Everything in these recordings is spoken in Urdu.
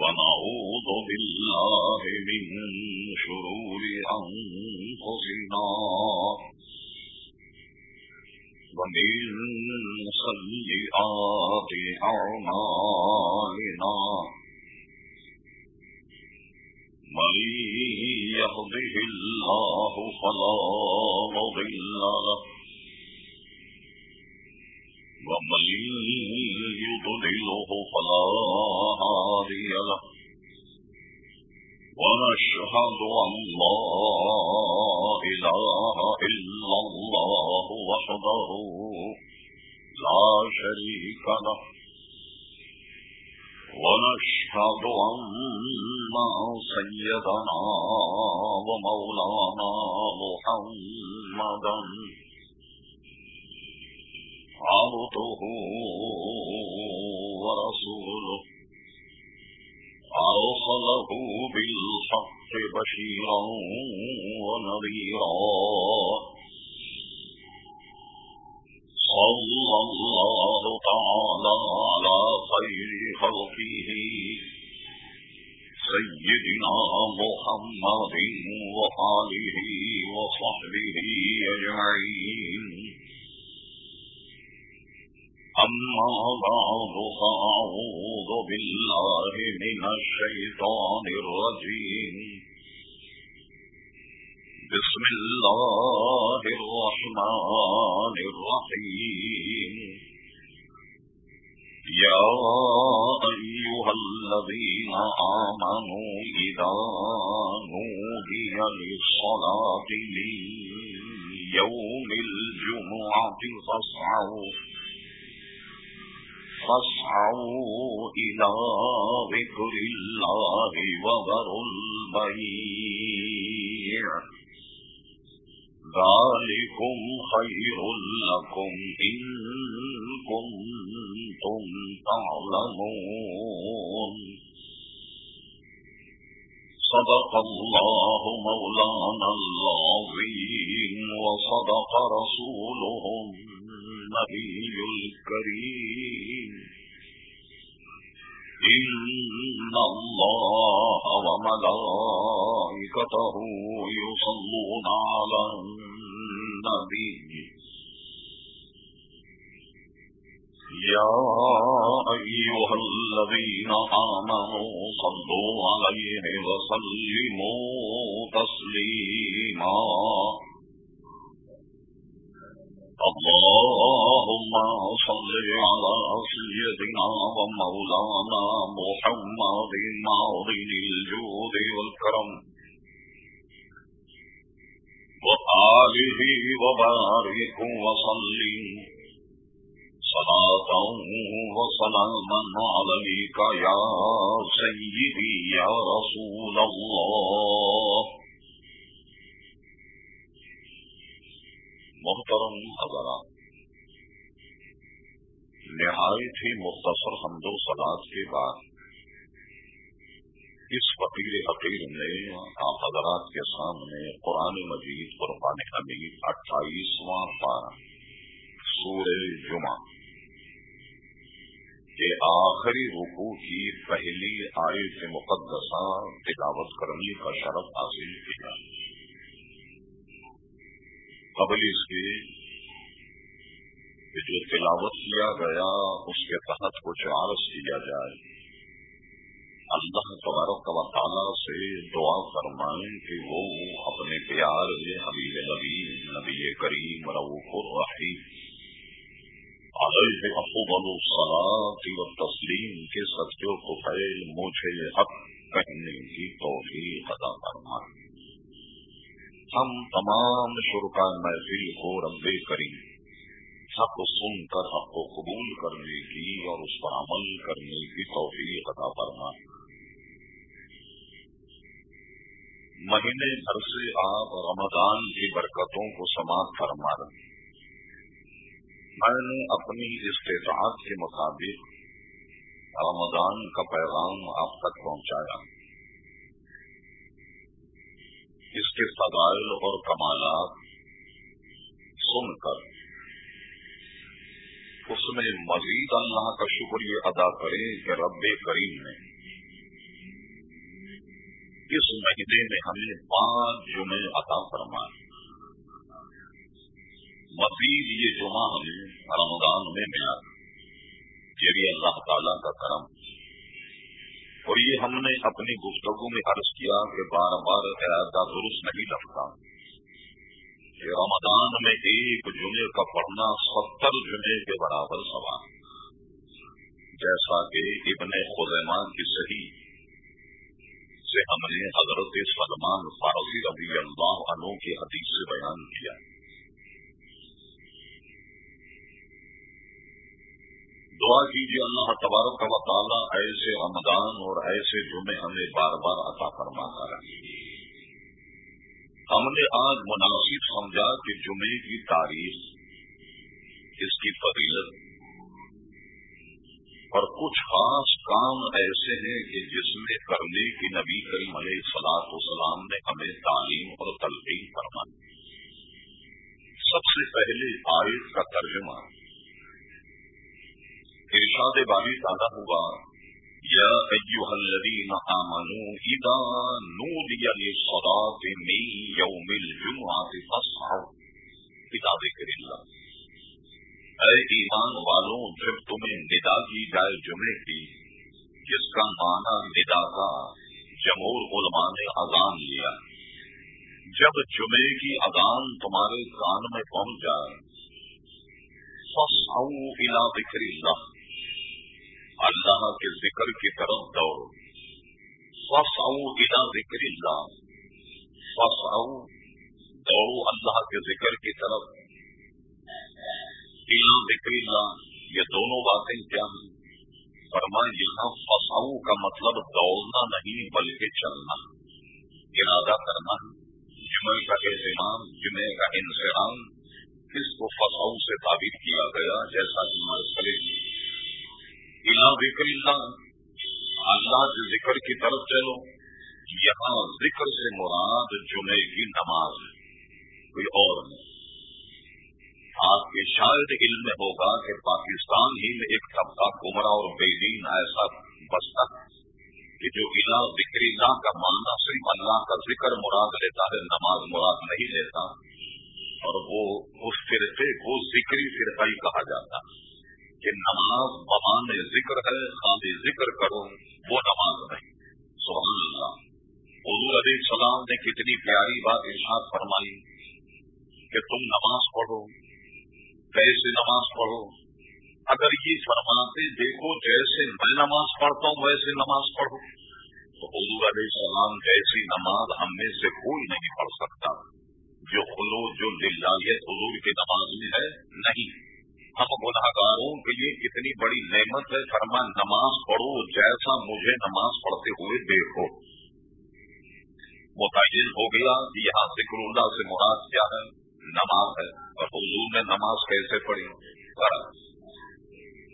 ونعوذ بالله من شرور أنفسنا ومن سيئات أعمالنا من يهده الله فلا مضل له ومن يضلله فلا هادي له ونشهد أن لا إله إلا الله وحده لا شريك له ونشهد أن سيدنا ومولانا محمدا عبده ورسوله. أرسله بالحق بشيرا ونذيرا. صلى الله تعالى على خير خلقه. سيدنا محمد وآله وصحبه أجمعين. أما بعد فأعوذ بالله من الشيطان الرجيم بسم الله الرحمن الرحيم يا أيها الذين آمنوا إذا نودي للصلاة من يوم الجمعة فاسعوا فاسعوا إلى ذكر الله وذروا البيع. ذلكم خير لكم إن كنتم تعلمون. صدق الله مولانا العظيم وصدق رسولهم النبي الكريم إن الله وملائكته يصلون على النبي يا أيها الذين آمنوا صلوا عليه وسلموا تسليما اللهم صل على سيدنا ومولانا محمد معظم الجود والكرم وآله وبارك وسلم صلاة وسلاما عليك يا سيدي يا رسول الله محترم حضرات، نہایت ہی مختصر حمد و سلاد کے بعد اس فقیر حقیر نے آپ حضرات کے سامنے قرآن مجید قربان حمید اٹھائیسواں پارا سورہ جمعہ، کے آخری رکو کی پہلی آیت مقدسہ تلاوت کرنے کا شرف حاصل کیا۔ قبل اس کی جو تلاوت کیا گیا اس کے تحت کچھ عرض کیا جائے۔ اللہ تبارک و تعالیٰ سے دعا فرمائیں کہ وہ اپنے پیار حبیب نبی نبی کریم رعوف الرحیم، علیہ افضل الصلاة و تسلیم کے سچوں کو پھیل مجھے حق کہنے کی توفیق عطا فرمائیں ہم تمام شرکا محفل کو رب کریں حق سن کر، حق کو قبول کرنے کی اور اس پر عمل کرنے کی توفیق عطا فرما۔ مہینے بھر سے آپ رمضان کی برکتوں کو سماعت فرما رہے میں نے اپنی استطاعت کے مطابق رمضان کا پیغام آپ تک پہنچایا۔ اس کے فضائل اور کمالات سن کر، اس میں مزید اللہ کا شکریہ ادا کریں کہ رب کریم نے اس مہینے میں ہمیں پانچ جمعے عطا فرمائے۔ مزید یہ جمعہ ہمیں رمضان میں ملا یہ بھی اللہ تعالیٰ کا کرم۔ اور یہ ہم نے اپنی گفتگو میں عرض کیا کہ بار بار ارادہ درست نہیں لگتا۔ کہ رمضان میں ایک جمعے کا پڑھنا ستر جمعے کے برابر سوال جیسا کہ ابن خزیمان کی صحیح سے ہم نے حضرت سلمان فارسی رضی اللہ عنہ کی حدیث سے بیان کیا۔ دعا کیجیے اللہ تبارک و تعالیٰ ایسے رمضان اور ایسے جمعے ہمیں بار بار عطا فرماتا رہے۔ ہم نے آج مناسب سمجھا کہ جمعے کی تاریخ اس کی فضیلت اور کچھ خاص کام ایسے ہیں کہ جس میں کرنے کی نبی کریم علیہ سلاط وسلام نے ہمیں تعلیم اور تلقین فرمائی۔ سب سے پہلے آیت کا ترجمہ ارشاد باری تازہ ہوا، یا ایوہ الذین آمنوا اذا نودی للصلاة من یوم الجمعة فاسعوا. اذا ذکر اللہ اے ایمان والوں جب تمہیں ندا کی جائے جمعے کی، جس کا معنی ندا کا جمہور علماء نے اذان لیا، جب جمعے کی اذان تمہارے کان میں پہنچ جائے الا ذکر اللہ۔ اللہ کے ذکر کی طرف دوڑو۔ فصو الا ذکر اللہ۔ فصو دوڑو اللہ کے ذکر کی طرف۔ ذکر اللہ، یہ دونوں باتیں کیا ہیں؟ فرمائے یہاں فساؤ کا مطلب دوڑنا نہیں بلکہ چلنا۔ ارادہ کرنا۔ جمعے کا اہتمام، جمعے کا انسرام اس کو فساؤ سے تعبیر کیا گیا، جیسا کہ ہمارے ذکر اللہ اللہ کے ذکر کی طرف چلو، یہاں ذکر سے مراد جمعے کی نماز کوئی اور نہیں۔ آپ کے شاید علم میں ہوگا کہ پاکستان ہی میں ایک طبقہ گمرا اور بے دین ایسا بستا کہ جو الا ذکر اللہ کا ماننا، صرف اللہ کا ذکر مراد لیتا ہے، نماز مراد نہیں لیتا، اور وہ اس فرقے کو ذکری فرقائی کہا جاتا ہے۔ کہ نماز بمان ذکر ہے خالی ذکر کرو، وہ نماز نہیں سبحان اللہ حضور علیہ السلام نے کتنی پیاری بات ارشاد فرمائی کہ تم نماز پڑھو کیسے نماز پڑھو۔ اگر یہ فرماتے، دیکھو، جیسے میں نماز پڑھتا ہوں، ویسے نماز پڑھو۔ تو حضور علیہ السلام جیسی نماز ہم میں سے کوئی نہیں پڑھ سکتا۔ جو خلو جو للہیت حضور کی نماز میں ہے، نہیں۔ ہم گناہ گاروں کے لیے کتنی بڑی نعمت ہے، فرما نماز پڑھو، جیسا مجھے نماز پڑھتے ہوئے دیکھو۔ متعین ہو گیا کہ یہاں ذکر اللہ سے مراد کیا ہے؟ نماز ہے۔ اور حضور نے نماز کیسے پڑھی؟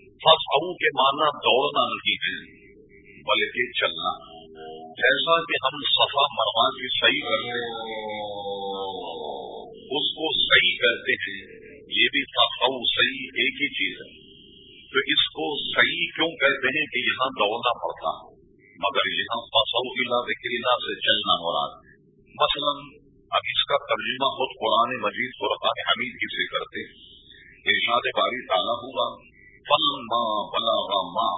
فصو کے معنی دوڑنا نہیں ہے، بلکہ چلنا۔ جیسا کہ ہم صفا مروا کی صحیح کرتے اس کو صحیح کہتے ہیں۔ یہ بھی فصو صحیح ایک ہی چیز ہے۔ تو اس کو صحیح کیوں کہتے ہیں کہ یہاں دوڑنا پڑتا مگر یہاں فصو ذکر سے چلنا ہو رہا مثلا اب اس کا ترجمہ خود قرآن مجید قرآن حمید کی سے کرتے ارشاد باری تالا ہوا فن ماں بلا ماں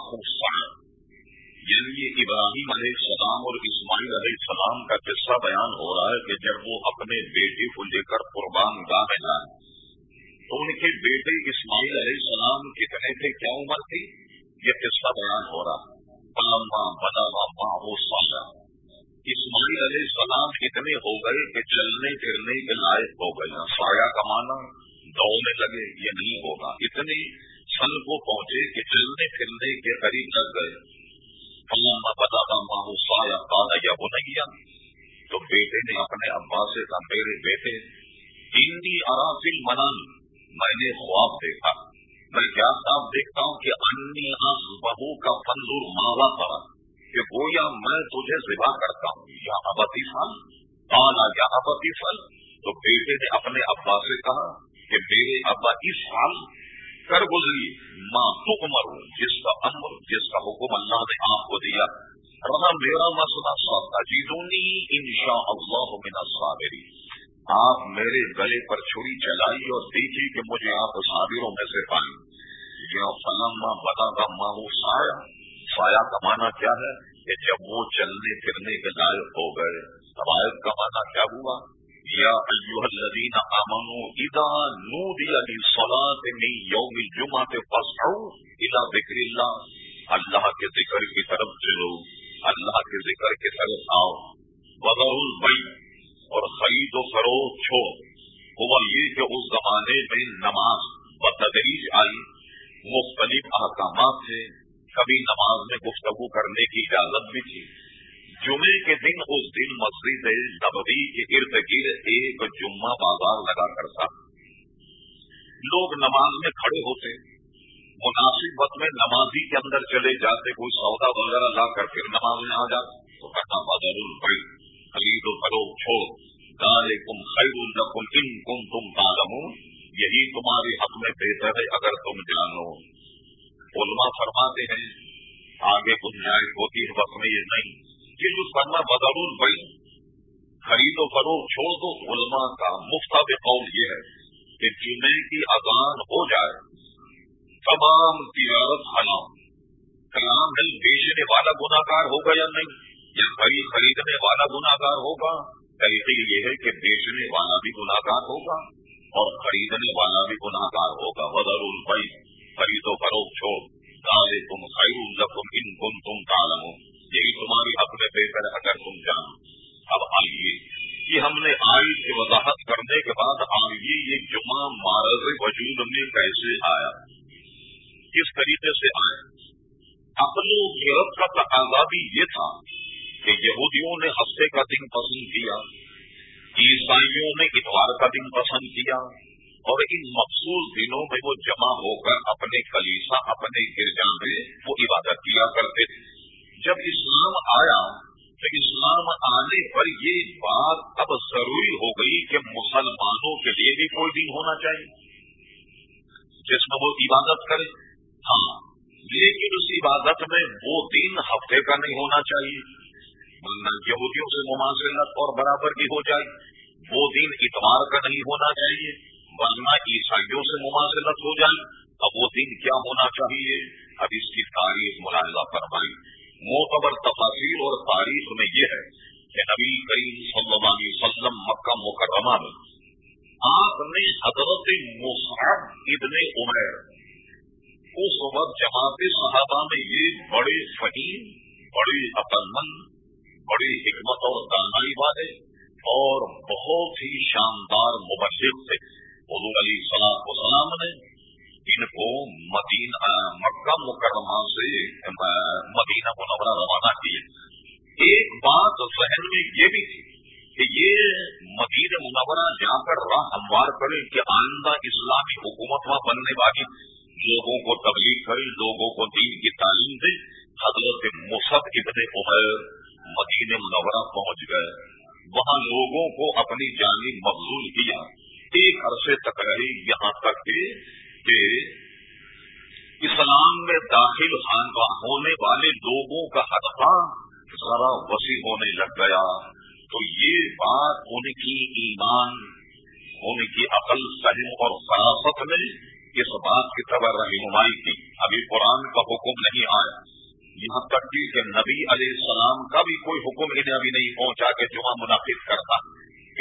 یعنی یہ ابراہیم علیہ السلام اور اسماعیل علیہ السلام کا قصہ بیان ہو رہا ہے کہ جب وہ اپنے بیٹے کو لے کر قربان گاہ میں جائیں۔ تو ان کے بیٹے اسماعیل علیہ السلام کتنے تھے کیا عمر تھی یہ قصہ بیان ہو رہا ہے۔ ماں بلا ماں وہ سالہ اسماعیل علیہ السلام اتنے ہو گئے کہ چلنے پھرنے کے لائق ہو گئے۔ سایہ کمانا دوڑنے لگے، یہ نہیں ہوگا۔ اتنے سن کو پہنچے کہ چلنے پھرنے کے قریب لگ گئے۔ پتا ماں سایہ کالا یا وہ نہیں تو بیٹے نے اپنے ابا سے کہا، میرے بیٹے ہندی ارافل منان میں نے خواب دیکھا۔ میں کیا خواب دیکھتا ہوں کہ انی بہو کا فنزور ماوا پڑا کہ گویا میں تجھے ذبح کرتا ہوں۔ یہاں بتی فل آنا یہاں بتی فل تو بیٹے نے اپنے ابا سے کہا کہ میرے ابا اس سال کر گزری۔ ماں تو عمر جس کا امر، جس کا حکم اللہ نے آپ کو دیا۔ رہا میرا مسئلہ سوتا جیتونی ان شاء اللہ من صابری آپ میرے گلے پر چھری چلائی اور دیکھی کہ مجھے آپ صابروں میں سے پائیں یا فلم بتا کا ماں وہ سایہ۔ سایہ کا مانا کیا ہے؟ کہ جب وہ چلنے پھرنے کے لائق ہو گئے روایت کا مانا کیا ہوا؟ یا ایوہ الذین آمنوا اذا نودی للصلاة من یوم الجمعہ فاسعوا الى ذکر اللہ۔ اللہ کے ذکر کی طرف چلو۔ اللہ کے ذکر کی طرف آؤ۔ وضع البئی اور خرید و فروغ چھوڑ ہوا یہ کہ اس زمانے میں نماز بتدریج آئی، مختلف احکامات تھے، کبھی نماز میں گفتگو کرنے کی اجازت بھی تھی۔ جمعے کے دن اس دن مسجد نبوی کے ارد گرد ایک جمعہ بازار لگا کرتا لوگ نماز میں کھڑے ہوتے مناسب وقت میں نمازی کے اندر چلے جاتے، کوئی سودا وغیرہ لا کر پھر نماز میں آ جاتے تو کہنا بدر البئی خرید و کرو چھوڑ۔ گارے کم خیر الرقم ان کم تم تالم یہی تمہارے حق میں بہتر ہے اگر تم جانو۔ علماء فرماتے ہیں، آگے گنجائش ہوتی ہے، وقت میں یہ نہیں۔ یہ جو فرما بدل بڑی خرید و فروغ چھوڑ دو۔ علماء کا مفتاب قول یہ ہے کہ جمعے کی اذان ہو جائے، تمام تجارت حلام کلام نہیں بیچنے والا گناکار ہوگا یا نہیں؟ یا خرید خریدنے والا گناکار ہوگا، طریقے یہ ہے کہ بیچنے والا بھی گناکار ہوگا اور خریدنے والا بھی گناکار ہوگا۔ بدل البئی خرید و فروغ چھوڑ۔ ڈالے تم خیر ان کن تم تالم یہی تمہاری حق میں بہتر اگر تم جانو اب آئیے یہ ہم نے آئی کی وضاحت کرنے کے بعد آئیے یہ جمعہ مارز وجود میں کیسے آیا؟ کس طریقے سے آیا؟ اپل و کا تقاضا بھی یہ تھا کہ یہودیوں نے ہفتے کا دن پسند کیا، عیسائیوں نے اتوار کا دن پسند کیا، اور ان مخصوص دنوں میں وہ جمع ہو کر اپنے کلیسا اپنے گرجا میں وہ عبادت کیا کرتے تھے۔ جب اسلام آیا تو اسلام آنے پر یہ بات اب ضروری ہو گئی کہ مسلمانوں کے لیے بھی کوئی دن ہونا چاہیے۔ جس میں وہ عبادت کرے ہاں لیکن اس عبادت میں وہ دن ہفتے کا نہیں ہونا چاہیے۔ یہودیوں سے مماثلت اور برابر کی ہو جائے، وہ دن اتوار کا نہیں ہونا چاہیے، ورنہ عیسائیوں سے مماثلت ہو جائے، اب وہ دن کیا ہونا چاہیے؟ اب اس کی تاریخ ملاحظہ فرمائی معتبر تفاصیر اور تاریخ میں یہ ہے کہ نبی کریم صلی اللہ علیہ وسلم مکہ مکرمہ میں آپ نے حضرت مصعب ابن عمیر اس وقت جماعت صحابہ میں یہ بڑے فہیم بڑے عقل مند بڑی حکمت اور دانائی والے اور بہت ہی شاندار مبشر تھے حضور علی صلاح وسلام نے ان کو مدینہ مکہ مکرمہ سے مدینہ منورہ روانہ کیے ایک بات ذہن میں یہ بھی تھی کہ یہ مدین منورہ جا کر راہ ہموار کرے کہ آئندہ اسلامی حکومت وہاں بننے والی لوگوں کو تبلیغ کرے، لوگوں کو دین کی تعلیم دے، حضرت مصد ابن عمر مدین منورہ پہنچ گئے۔ وہاں لوگوں کو اپنی جانی مقصول کیا۔ ایک عرصے تک رہی یہاں تک کہ کہ اسلام میں داخل ہونے والے لوگوں کا حدفہ ذرا وسیع ہونے لگ گیا۔ تو یہ بات ان کی ایمان، ان کی عقل سہم اور فراست نے اس بات کی طرح رہنمائی کی۔ ابھی قرآن کا حکم نہیں آیا۔ یہاں تک کہ نبی علیہ السلام کا بھی کوئی حکم انہیں ابھی نہیں پہنچا کہ جمعہ منعقد کرتا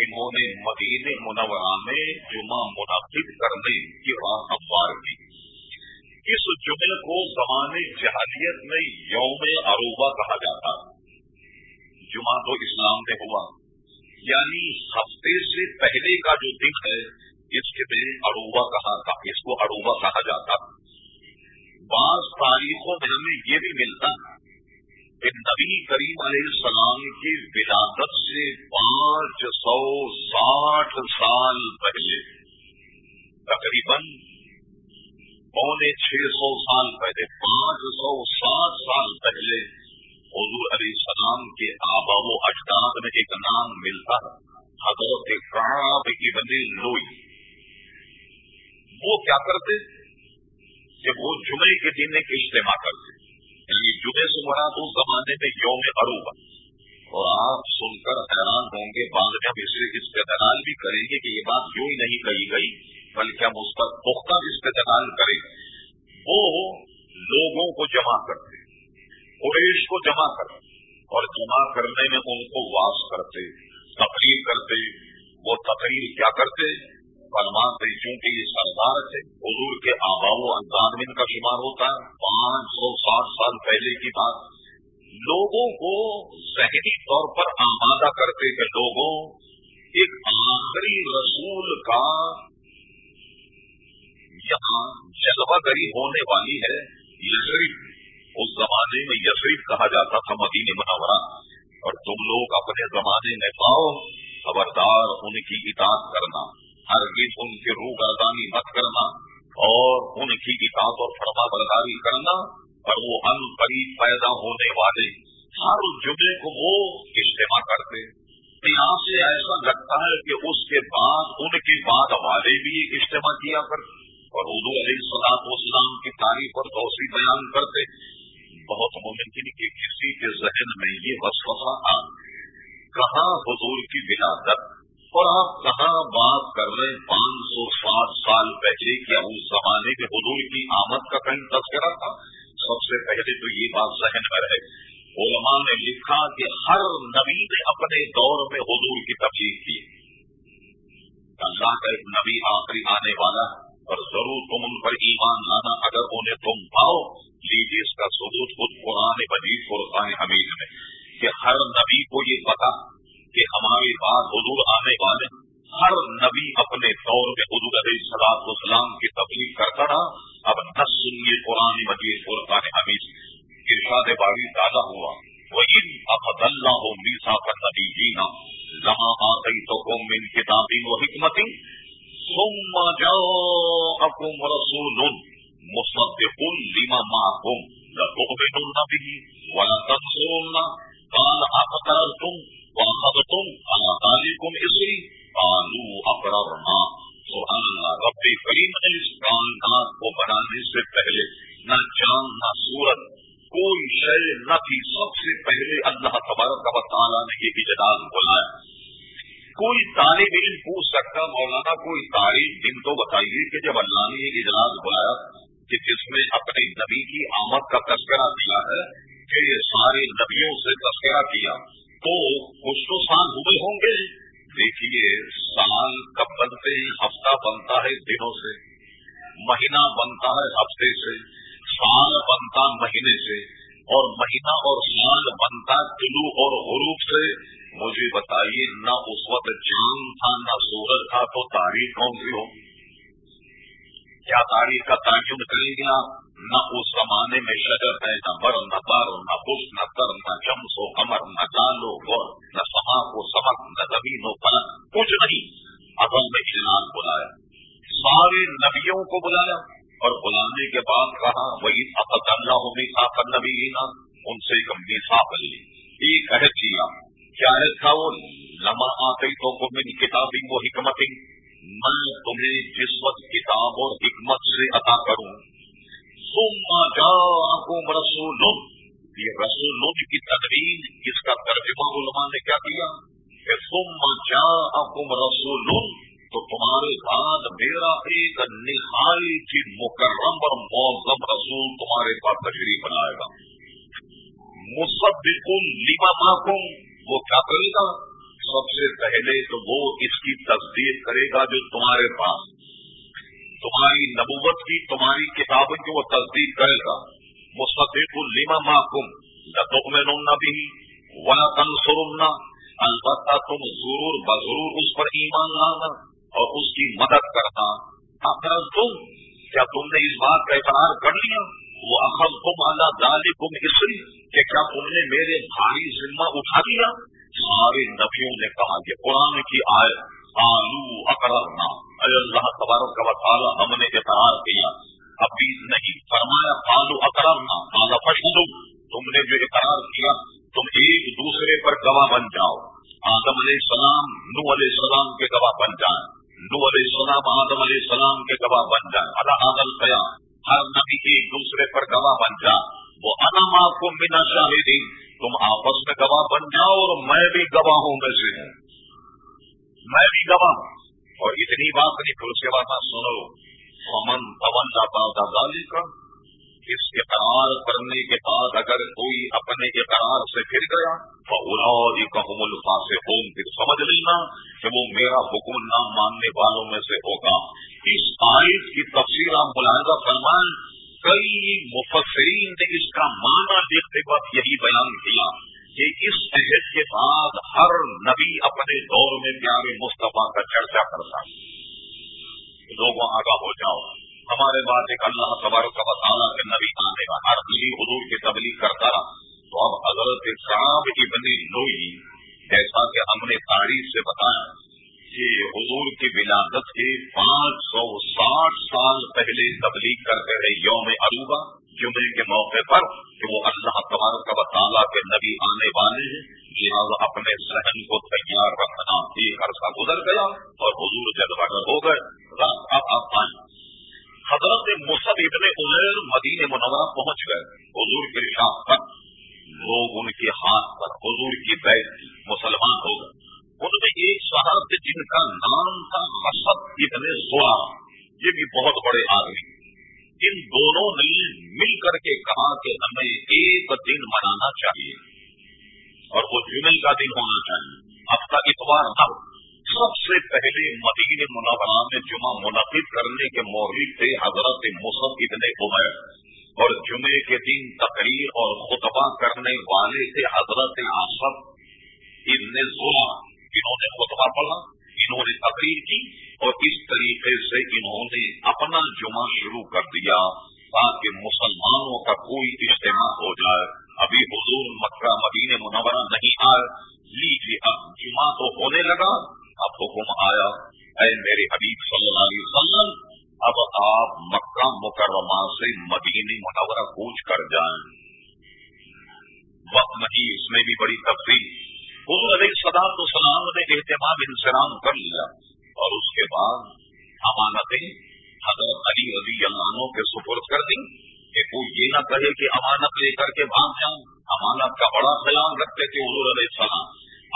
انہوں نے مدین منورہ میں جمعہ منعقد کرنے کی راہ ہموار کی۔ اس جمعے کو زمانے جہالیت میں یوم عروبہ کہا جاتا۔ جمعہ تو اسلام میں ہوا۔ یعنی ہفتے سے پہلے کا جو دن ہے، اس کے دن عروبہ کہا تھا اس کو عروبہ کہا جاتا۔ بعض تاریخوں میں ہمیں یہ بھی ملتا کہ نبی کریم علیہ السلام کی ولادت سے پانچ سو ساٹھ سال پہلے، تقریباً پونے چھ سو سال پہلے، پانچ سو ساٹھ سال پہلے حضور علیہ السلام کے آبا و اجداد میں ایک نام ملتا ہے، حضرت کی بندی لوئی۔ وہ کیا کرتے؟ کہ وہ جمعے کے دن ایک اجتماع کرتے یعنی جمعے سے مراد اس زمانے میں یوم اروبا اور آپ سن کر حیران ہوں گے، بعد میں ہم اسے استدلال بھی کریں گے کہ یہ بات یوں ہی نہیں کہی گئی، بلکہ ہم اس پر پختہ استدلال کریں۔ وہ لوگوں کو جمع کرتے، قریش کو جمع کرتے اور جمع کرنے میں ان کو واس کرتے، تقریر کرتے۔ وہ تقریر کیا کرتے؟ فرماتے چونکہ یہ سردار تھے حضور کے آبا و اندازمین کا شمار ہوتا ہے۔ پانچ سو ساٹھ سال پہلے کی بات۔ لوگوں کو ذہنی طور پر آمادہ کرتے کہ لوگوں۔ ایک آخری رسول کا یہاں جلوہ گری ہونے والی ہے یسریف اس زمانے میں یسریف کہا جاتا تھا مدین منورہ۔ اور تم لوگ اپنے زمانے میں پاؤ خبردار ان کی اطاعت کرنا۔ ہر گیت ان کے روح گردانی مت کرنا اور ان کی اطاعت اور فرما برداری کرنا اور وہ ان قریب پیدا ہونے والے۔ ہر جمعے کو وہ اجتماع کرتے۔ یہاں سے ایسا لگتا ہے کہ اس کے بعد، ان کے بعد والے بھی اجتماع کیا کرتے۔ اور اردو علیہ سلاد اسلام کی تعریف اور توسیع بیان کرتے۔ بہت ممکن کہ کسی کے ذہن میں یہ وسوسہ آ کہاں حضور کی ولادت؟ اور آپ کہاں بات کر رہے ہیں؟ پانچ سو سات سال پہلے کیا اس زمانے میں حضور کی آمد کا کہیں تذکرہ تھا؟ سب سے پہلے تو یہ بات ذہن میں رہے۔ علماء نے لکھا کہ ہر نبی نے اپنے دور میں حضور کی تبلیغ کی۔ اللہ کا ایک نبی آخری آنے والا اور ضرور تم ان پر ایمان لانا اگر انہیں تم پاؤ لیجیے اس کا ثبوت خود قرآن مجید، قرآن حمید میں کہ ہر نبی کو یہ پتا کہ ہمارے بعد حضور آنے والے ہر نبی اپنے دور میں حضور علیہ سلاد اسلام کی تبلیغ کرتا رہا۔ اب نہ سنیے قرآن مجید قرآن حمید ارشاد باری تازہ ہوا۔ وہی رسول مصدق لما وأخذتم على ذلكم إصري قالوا أقررنا سبحان اللہ رب کریم نے اس کائنات کو بنانے سے پہلے نہ چاند نہ سورت کوئی شے نہ تھی سب سے پہلے اللہ تبارک و تعالیٰ نے یہ اجلاس بلایا کوئی طالب علم پوچھ سکتا مولانا، کوئی تاریخ دن تو بتائیے کہ جب اللہ نے یہ اجلاس بلایا کہ جس میں اپنے نبی کی آمد کا تذکرہ کیا ہے کہ یہ سارے نبیوں سے تذکرہ کیا تو کچھ تو سال ہوئے ہوں گے جی۔ دیکھیے، سال کب بنتے ہیں ہفتہ بنتا ہے دنوں سے، مہینہ بنتا ہے ہفتے سے، سال بنتا مہینے سے، اور مہینہ اور سال بنتا کلو اور غروب سے۔ مجھے بتائیے، نہ اس وقت جان تھا، نہ سورج تھا تو تاریخ کون سی ہو؟ کیا تاریخ کا تعین کریں گے آپ؟ نہ اس زمانے میں شجر ہے، نہ بر نہ بار نہ بش نہ کر نہ چمس و کمر نہ ڈالو غور نہ سما کو سمک نہ زمین و پلک کچھ نہیں۔ اصل میں اعلان بلایا سارے نبیوں کو بلایا۔ اور بلانے کے بعد کہا، وہی اقد اللہ میسا نبی نا ان سے ایک میسا لی۔ ایک عہد کیا کیا عہد تھا وہ؟ لمحہ آتے تو من کتابی وہ حکمت۔ میں تمہیں جس وقت کتاب اور حکمت سے عطا کروں رسول یہ رسول کی تدریج اس کا ترجمہ علماء نے کیا کیا؟ کہ ثم جاءکم رسول تو تمہارے بعد میرا ایک نہایت ہی مکرم اور معظم رسول تمہارے پاس تشریف بنائے گا۔ مصدق لما معکم وہ کیا کرے گا؟ سب سے پہلے تو وہ اس کی تصدیق کرے گا جو تمہارے پاس تمہاری نبوت کی، تمہاری کتابوں کی وہ تصدیق کرے گا۔ مستقب الما محکم لطمن بھی ولا تنسرنا البتہ تم ضرور بضرور اس پر ایمان لانا اور اس کی مدد کرنا۔ اگر تم کیا تم نے اس بات کا اقرار کر لیا؟ وہ اخذ تم اللہ دال کم اسری، کہ کیا تم نے میرے بھاری ذمہ اٹھا دیا سارے نبیوں نے کہا کہ قرآن کی آئے آلو اکرنا اللہ تبارک کا تعالیٰ ہم نے اقرار کیا۔ ابھی نہیں، فرمایا آلو اکرنا کالا پشو تم نے جو اقرار کیا، تم ایک دوسرے پر گواہ بن جاؤ۔ آدم علیہ السلام نو علیہ السلام کے گواہ بن جائیں۔ نو علیہ السلام آدم علیہ السلام کے گواہ بن جائیں۔ اللہ عادل قیا ہر نبی ایک دوسرے پر گواہ بن جائے وہ انم آپ کو بنا شاہدی تم آپس میں گواہ بن جاؤ اور میں بھی گواہوں میں سے ہوں۔ میں بھی گواہ ہوں۔ اور اتنی بات نہیں، پھر اس کے بعد سنو۔ امن پون جاتا دالی کا اس اقرار کرنے کے بعد اگر کوئی اپنے اقرار سے پھر گیا تو کہم الفا سے ہوم پھر سمجھ لینا کہ وہ میرا حکم نہ ماننے والوں میں سے ہوگا۔ اس آئس کی تفصیل آپ ملاحظہ فرمائیں، کئی مفسرین نے اس کا معنی دیکھتے وقت یہی بیان کیا۔ کہ اس عہد کے بعد ہر نبی اپنے دور میں پیارے مصطفیٰ کا چرچا کرتا لوگوں آگاہ ہو جاؤ۔ ہمارے بعد ایک اللہ تبارک کا بتانا کہ نبی آنے کا ہر نبی حضور کی تبلیغ کرتا تو اب حضرت صاحب کی بنی لوئی جیسا کہ ہم نے تاریخ سے بتایا حضور کی ولادت کے پانچ سو ساٹھ سال پہلے تبلیغ کرتے رہے یوم عروبہ، جمعے کے موقع پر کہ وہ اللہ تبارک کا بطالہ کے نبی آنے والے ہیں۔ لہٰذا اپنے ذہن کو تیار رکھنا ایک عرصہ گزر گیا اور حضور جذبہ ہو گئے۔ اب آپ آئیں۔ حضرت مصب ابن عمیر مدین منورہ پہنچ گئے۔ حضور کے شاخ پر لوگ ان کے ہاتھ پر، حضور کی بیت مسلمان ہو گئے۔ ان میں ایک صاحب جن کا نام تھا مصب ابن سوا یہ بھی بہت بڑے آدمی۔ ان دونوں نے مل کر کے کہا کہ ہمیں ایک دن منانا چاہیے اور وہ جمعے کا دن ہونا چاہیے۔ اب کا اتوار نہ ہو۔ سب سے پہلے مدین منورہ میں جمعہ منعقد کرنے کے مورد تھے حضرت مصحف ابن عمر۔ اور جمعے کے دن تقریر اور خطبہ کرنے والے تھے حضرت آصف ابن زلا انہوں نے خطبہ پڑھا انہوں نے تقریر کی اور اس طریقے سے انہوں نے اپنا جمعہ شروع کر دیا تاکہ مسلمانوں کا کوئی اجتماع ہو جائے۔ ابھی حضور مکہ مدین منورہ نہیں آئے۔ لیجیے، اب جمعہ تو ہونے لگا۔ اب حکم آیا، اے میرے حبیب صلی اللہ علیہ وسلم، اب آپ مکہ مکرمہ سے مدینی منورہ کوچ کر جائیں۔ وقت نہیں، اس میں بھی بڑی تفریح حضور علیہ صدا تو سلام نے اہتمام انسلام کر لیا اور اس کے بعد امانتیں حضرت علی رضی اللہ کے سپرد کر دی کہ کوئی یہ نہ کہے کہ امانت لے کر کے بھاگ جاؤں. امانت کا بڑا خیال رکھتے تھے حضور علیہ السلام.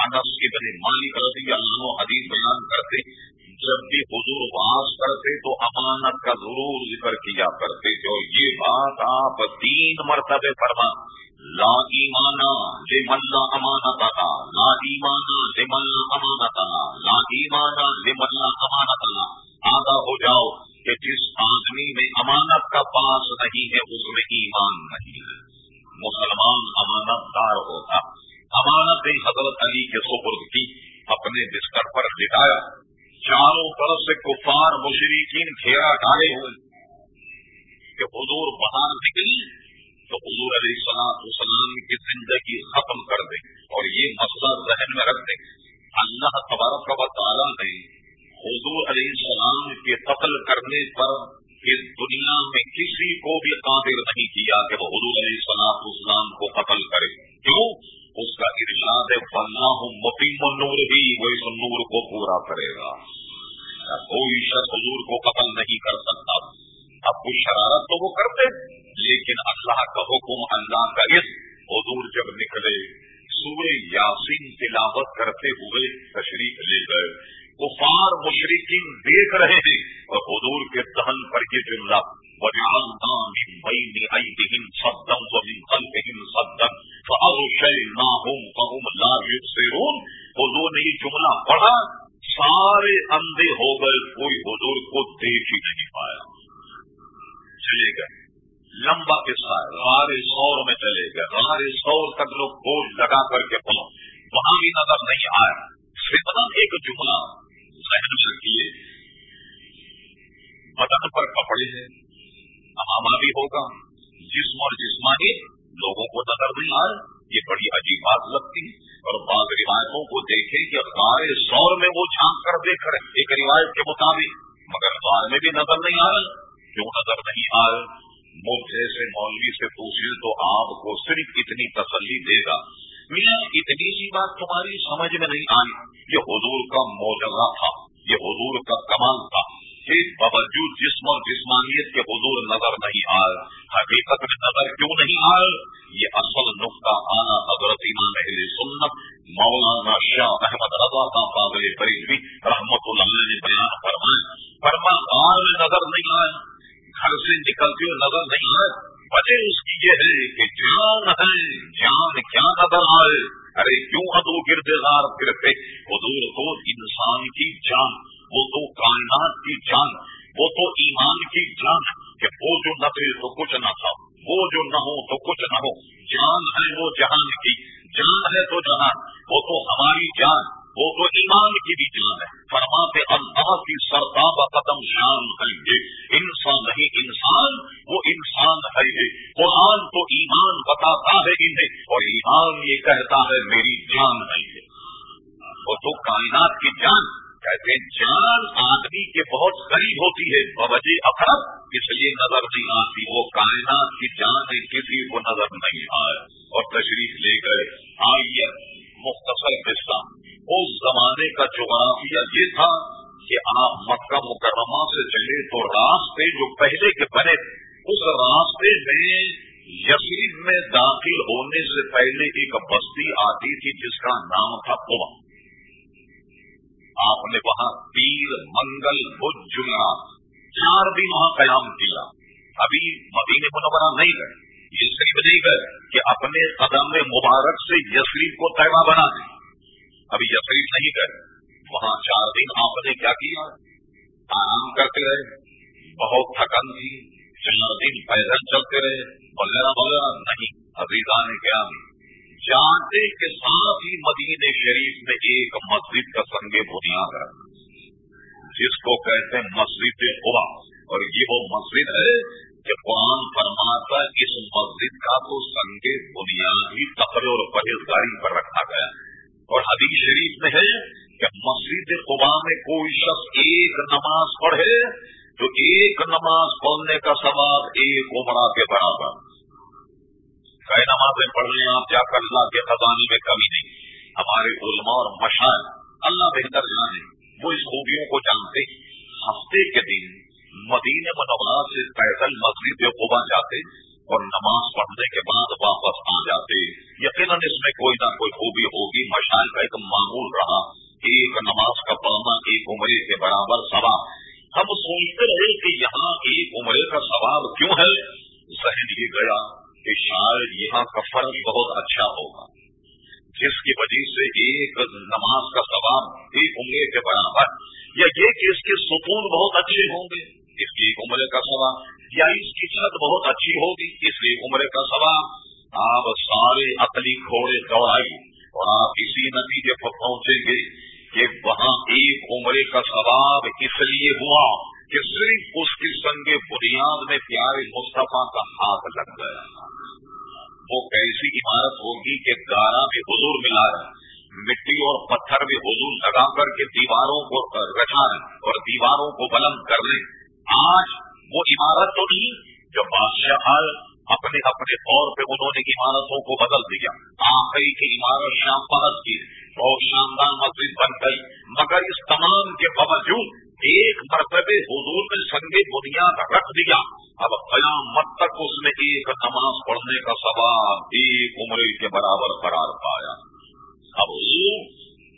انس کے بنے مالک رضی اللہ حدیث بیان کرتے جب بھی حضور باس کرتے تو امانت کا ضرور ذکر کیا کرتے، جو یہ بات آپ تین مرتبے فرما، لا ایمانا لے ملا امانت لا ایمانا لے ملا امانت لا ایمانا لے ملا امانت آگا ہو جاؤ کہ جس آدمی میں امانت کا پاس نہیں ہے، اس میں ایمان نہیں ہے۔ مسلمان امانت دار ہوتا۔ امانت حضرت علی کے سپرد کی، اپنے بستر پر لٹایا۔ چاروں طرف سے کفار مشرقین گھیرا ڈالے ہوئے۔ کہ حضور باہر نکلی تو حضور علیہ السلام السلام کی زندگی ختم کر دے اور یہ مسئلہ ذہن میں رکھ دے اللہ تبارک و تعالیٰ نے حضور علیہ السلام کے قتل کرنے پر اس دنیا میں کسی کو بھی قادر نہیں کیا کہ وہ حضور علیہ السلام اسلام کو قتل کرے۔ کیوں؟ اس کا ارشاد ہے فنا ہوں مفیم نور بھی وہ اس نور کو پورا کرے گا۔ کوئی شخص حضور کو قتل نہیں کر سکتا۔ اب کوئی شرارت تو وہ کرتے، لیکن اللہ کا حکم اللہ کا اس۔ حضور جب نکلے، سورہ یاسین تلاوت کرتے ہوئے تشریف لے گئے۔ کفار مشرقین دیکھ رہے ہیں اور حضور کے دہن پر یہ جملہ، وجعلنا من بين أيديهم صدا ومن خلفهم صدا حضور نے یہ جملہ پڑھا، سارے اندھے ہو گئے، کوئی حضور کو دیکھ ہی نہیں پایا۔ چلے گئے۔ لمبا قصہ ہے، غار سور میں چلے گئے۔ غار سور تک لوگ بوجھ لگا کر کے پہنچ وہاں بھی نظر نہیں آیا۔ فتنا ایک جملہ ذہن میں رکھیے۔ بدن پر کپڑے ہیں اماما بھی ہوگا، جسم اور جسمانی لوگوں کو نظر نہیں آئے، یہ بڑی عجیب بات لگتی ہے۔ اور بعض روایتوں کو دیکھیں کہ غار سور میں وہ جھانک کر دیکھ رہے ایک روایت کے مطابق، مگر غار میں بھی نظر نہیں آ رہا کیوں نظر نہیں آ رہا مجھے سے، مولوی سے پوچھے تو آپ کو صرف اتنی تسلی دے گا۔ میاں، اتنی سی بات تمہاری سمجھ میں نہیں آئی۔ یہ حضور کا موجودہ تھا، یہ حضور کا کمال تھا۔ جی، ایک باوجود جسم اور جسمانیت کے حضور نظر نہیں آئے حقیقت میں نظر کیوں نہیں آئے یہ اصل نقطہ آنا حضرت امام اہل سنت، مولانا شاہ احمد رضا کا قابل بریلوی رحمت اللہ نے بیان فرمائے فرما آر میں نظر نہیں آئے گھر سے نکلتے ہوئے نظر نہیں آئے وجہ اس کی یہ ہے کہ جان ہے، جان کیا نظر آئے ارے کیوں ادو گرد دار پھرتے؟ حضور کو انسان کی جان۔ وہ تو کائنات کی جان، وہ تو ایمان کی جان کہ وہ جو نہ تھے تو کچھ نہ تھا، وہ جو نہ ہو تو کچھ نہ ہو۔ جان ہے وہ جہان کی، جان ہے تو جہان۔ وہ تو ہماری جان، وہ تو ایمان کی بھی جان ہے۔ فرماتے اللہ کی سرتاب قدم شان ہے یہ۔ انسان نہیں، انسان، وہ انسان ہے یہ۔ قرآن تو ایمان بتاتا ہے انہیں، اور ایمان یہ کہتا ہے میری جان ہے یہ۔ وہ تو کائنات کی جان کہتے ہیں، جان آدمی کے بہت قریب ہوتی ہے۔ بوجہ جی، افراد اس لیے نظر نہیں آتی، وہ کائنات کی جان ہے کسی کو نظر نہیں آئے۔ اور تشریف لے گئے آئیے مختصر قصہ۔ اس زمانے کا جغرافیہ یہ تھا کہ آپ مکہ مکرمہ سے چلے تو راستے جو پہلے کے بنے، اس راستے میں یقین میں داخل ہونے سے پہلے ایک بستی آتی تھی جس کا نام تھا کما آپ نے وہاں پیر منگل بدھ جمعہ چار دن وہاں قیام کیا۔ ابھی مدین منورہ نہیں گئے۔ یسریف نہیں گئے کہ اپنے قدم مبارک سے یسریف کو طیبہ بنا دیں ابھی یسریف نہیں گئے۔ وہاں چار دن آپ نے کیا کیا؟ آرام کرتے رہے۔ بہت تھکن تھی۔ چار دن پیدل چلتے رہے۔ وغیرہ وغیرہ نہیں ابھی نے کیا جانتے کے ساتھ ہی مدین شریف میں ایک مسجد کا سنگ بنیاد ہے۔ جس کو کہتے ہیں مسجد ہوا۔ اور یہ وہ مسجد ہے کہ قرآن فرماتا اس مسجد کا تو سنگ بنیاد ہی تفر اور پرہیزگاری پر رکھا گیا۔ اور حدیث شریف میں ہے کہ مسجد قبا میں کوئی شخص ایک نماز پڑھے تو ایک نماز پڑھنے کا سواب ایک عمرہ کے برابر۔ کئی نمازیں پڑھ رہے ہیں، آپ جا کر اللہ کے خزانے میں کمی نہیں۔ ہمارے علماء اور مشاعر اللہ بہتر جانے، وہ اس خوبیوں کو جانتے۔ ہفتے کے دن مدین منورہ سے پیدل مسجد قبا جاتے اور نماز پڑھنے کے بعد واپس آ جاتے۔ یقیناً اس میں کوئی نہ کوئی خوبی ہوگی۔ مشاعر کا ایک معمول رہا، ایک نماز کا پڑھنا ایک عمرے کے برابر ثواب۔ ہم سوچتے رہے کہ یہاں ایک عمرے کا ثواب کیوں ہے؟ ذہن یہ گیا۔ شاید یہاں کا فرق بہت اچھا ہوگا۔ جس کی وجہ سے ایک نماز کا ثواب ایک عمرے کے برابر، یا یہ کہ اس کے ستون بہت اچھے ہوں گے، اس کی ایک عمرے کا ثواب، یا اس کی چھت بہت اچھی ہوگی، اس لیے عمرے کا ثواب۔ آپ سارے عقلی کھوڑے دوڑائی اور آپ اسی نتیجے پر پہنچیں گے کہ وہاں ایک عمرے کا ثواب اس لیے ہوا کہ صرف اس کی سنگ بنیاد میں پیارے مصطفیٰ کا ہاتھ لگ گیا۔ وہ کیسی عمارت ہوگی کہ گارا بھی حضور ملا رہے مٹی اور پتھر بھی حضور لگا کر کے دیواروں کو رچا رہے اور دیواروں کو بلند کر لیں آج وہ عمارت تو نہیں، جو بادشاہ اپنے اپنے طور پہ انہوں نے عمارتوں کو بدل دیا۔ آخری کی عمارت شام پرت کی، بہت شاندار مسجد بن گئی، مگر اس تمام کے باوجود ایک مرتبہ حضور نے سنگ بنیاد رکھ دیا، اب قیامت تک اس نے ایک نماز پڑھنے کا سوال ایک عمرے کے برابر قرار پایا۔ اب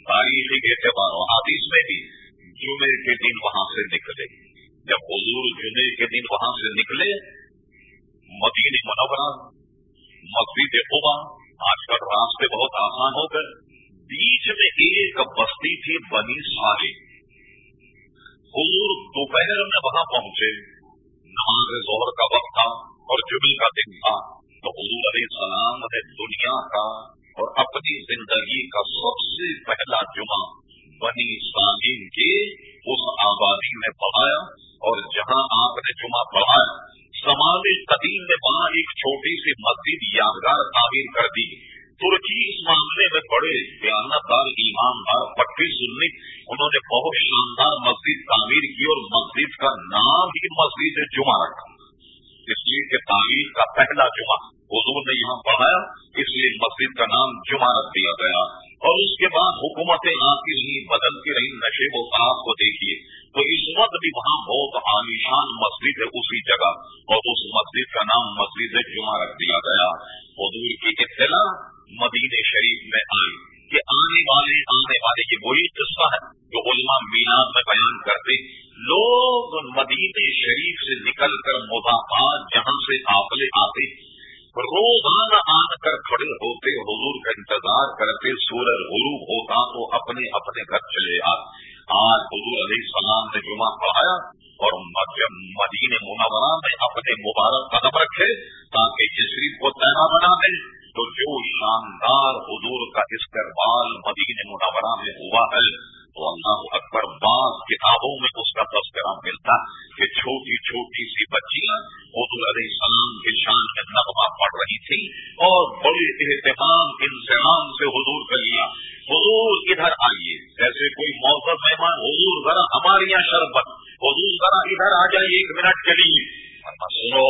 تاریخی کے اعتبار و حادث میں بھی جمعے کے دن وہاں سے نکلے۔ جب حضور جمعے کے دن وہاں سے نکلے مدین منورہ، مسجد قبا آج کل راستے بہت آسان ہو گئے۔ بیچ میں ایک بستی تھی بنی ساری حضور دوپہر میں وہاں پہنچے۔ نماز زہر کا وقت تھا اور جبل کا دن تھا۔ تو حضور علیہ السلام نے دنیا کا اور اپنی زندگی کا سب سے پہلا جمعہ بنی سالم کے اس آبادی میں پڑھایا اور جہاں آپ نے جمعہ پڑھایا سماج قدیم میں وہاں ایک چھوٹی سی مسجد یادگار تعمیر کر دی۔ ترکی جی، اس معاملے میں بڑے بیانہ دار امام دار پٹی سننی انہوں نے بہت شاندار مسجد تعمیر کی اور مسجد کا نام ہی مسجد جمعہ رکھا۔ اس لیے کہ تعمیر کا پہلا جمعہ حضور نے یہاں پڑھایا اس لیے مسجد کا نام جمعہ رکھ دیا گیا۔ اور اس کے بعد حکومتیں آتی رہی بدلتی رہی نشے و آپ کو دیکھیے۔ تو اس وقت بھی وہاں بہت عالیشان مسجد ہے اسی جگہ، اور اس مسجد کا نام مسجد جمعہ رکھ دیا گیا۔ حضور کی اطلاع مدین شریف میں آئی کہ آنے والے آنے والے یہ وہی قصہ ہے جو علماء مینار میں بیان کرتے لوگ مدین شریف سے نکل کر مضافات جہاں سے آفلے آتے روزانہ آن کر کھڑے ہوتے حضور کا انتظار کرتے سورج غروب ہوتا تو اپنے اپنے گھر چلے آتے۔ آج حضور علیہ السلام نے جمعہ پڑھایا اور مدین منورہ میں اپنے مبارک قدم رکھے تاکہ جسری کو تینا بنا دے تو جو شاندار حضور کا استقبال مدینہ منورہ میں ہوا ہے، تو اللہ اکبر بعض کتابوں میں اس کا تذکرہ ملتا کہ چھوٹی چھوٹی سی بچیاں حضور علیہ السلام کے شان میں نغمہ پڑھ رہی تھی اور بڑے اہتمام انسان سے حضور کر لیا حضور ادھر آئیے، جیسے کوئی موسم مہمان، حضور ذرا ہمارے یہاں شربت، حضور ذرا ادھر آ جائیے ایک منٹ کے سنو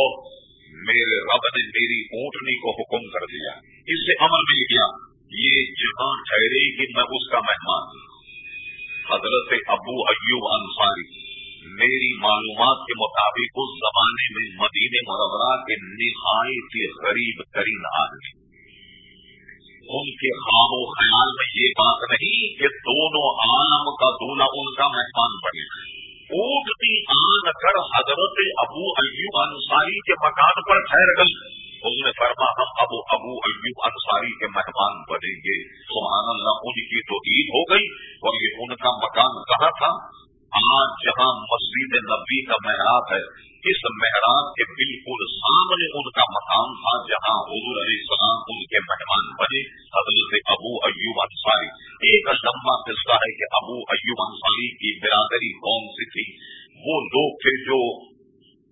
میرے رب نے میری اونٹنی کو حکم کر دیا، اس سے امر مل گیا یہ جہاں ٹھہرے گی میں اس کا مہمان۔ حضرت ابو ایوب انصاری، میری معلومات کے مطابق اس زمانے میں مدینہ مرورہ کے نہایت غریب ترین آدمی۔ ان کے خواب و خیال میں یہ بات نہیں کہ دونوں عالم کا دونوں ان کا مہمان بنے۔ اونٹنی آن حضرت ابو ایوب انصاری کے مکان پر ٹھہر گئی اس نے فرما ہم ابو ابو ایوب انصاری کے مہمان بنیں گے۔ سبحان اللہ، ان کی تو عید ہو گئی اور یہ ان کا مکان کہاں تھا؟ آج جہاں مسجد نبی کا محراب ہے، اس محراب کے بالکل سامنے ان کا مکان تھا، جہاں حضور علیہ السلام ان کے مہمان بنے۔ حضرت ابو ایوب انصاری، ایک لمبا قصہ ہے کہ ابو ایوب انصاری کی برادری کون سی تھی؟ وہ لوگ تھے جو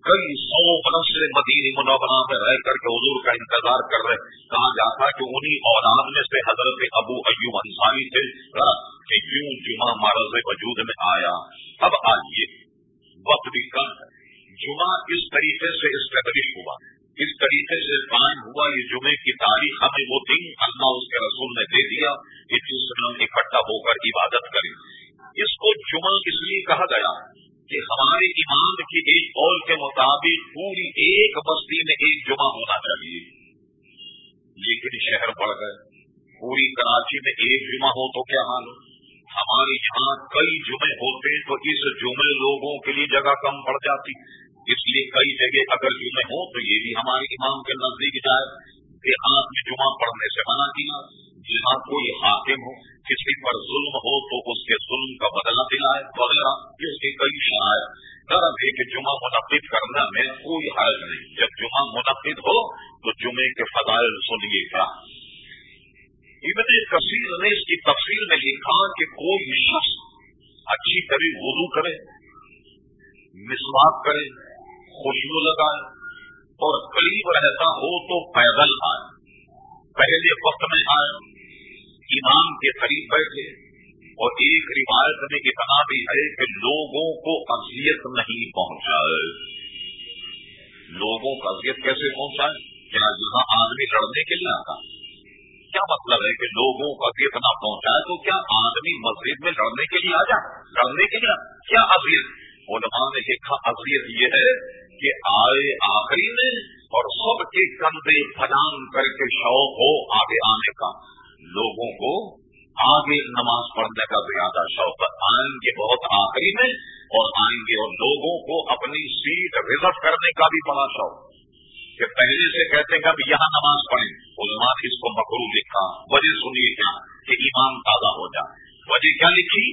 کئی سو برس سے مدینہ منورہ میں رہ کر کے حضور کا انتظار کر رہے کہا جاتا کہ انہی اولاد میں سے حضرت ابو ایوب انصاری تھے۔ کہ یوں جمعہ مرض وجود میں آیا۔ اب آئیے۔ وقت بھی کم ہے۔ جمعہ اس طریقے سے اسٹیبلش ہوا؟ اس طریقے سے قائم ہوا؟ یہ جمعے کی تاریخ ہمیں وہ دن اللہ اس کے رسول نے دے دیا کہ جس میں اکٹھا ہو کر عبادت کرے اس کو جمعہ اس لیے کہا گیا کہ ہمارے ایمان کی ایک قول کے مطابق پوری ایک بستی میں ایک جمعہ ہونا چاہیے۔ لیکن شہر بڑھ گئے۔ پوری کراچی میں ایک جمعہ ہو تو کیا حال ہو ہمارے یہاں کئی جمعے ہوتے تو اس جمعے لوگوں کے لیے جگہ کم پڑ جاتی۔ اس لیے کئی جگہ اگر جمعے ہوں تو یہ بھی ہمارے امام کے نزدیک جائے کہ آپ نے جمعہ پڑھنے سے منع کیا۔ جہاں کوئی حاکم ہو، کسی پر ظلم ہو تو اس کے ظلم کا بدلہ دلائے وغیرہ اس کے کئی شرائط۔ کر ہے کہ جمعہ منعقد کرنا میں کوئی حرج نہیں۔ جب جمعہ منعقد ہو تو جمعے کے فضائل سنیے گا۔ ابن کثیر نے اس کی تفصیل میں لکھا کہ کوئی شخص اچھی طرح وضو کرے، مسواک کرے خوشبو لگائے اور قریب رہتا ہو تو پیدل آئے۔ پہلے وقت میں آئے۔ امام کے قریب بیٹھے اور ایک روایت میں اتنا بھی ہے کہ لوگوں کو اذیت نہیں پہنچائے لوگوں کو اذیت کیسے پہنچائے کیا جہاں آدمی لڑنے کے لیے آتا؟ کیا مطلب ہے کہ لوگوں کو اذیت نہ پہنچائے تو کیا آدمی مسجد میں لڑنے کے لیے آ جائے لڑنے کے لیے؟ کیا اذیت؟ علماء نے دیکھا اذیت یہ ہے کہ آئے آخری میں اور سب کے کندھے پھلان کر کے شوق ہو آگے آنے کا۔ لوگوں کو آگے نماز پڑھنے کا زیادہ شوق آئیں گے بہت آخری میں اور آئیں گے اور لوگوں کو اپنی سیٹ ریزرو کرنے کا بھی بڑا شوق کہ پہلے سے کہتے کہ اب یہاں نماز پڑھیں۔ علماء نے اس کو مکرو لکھا۔ وجہ سنیے کیا؟ کہ ایمان تازہ ہو جائے۔ وجہ کیا لکھی؟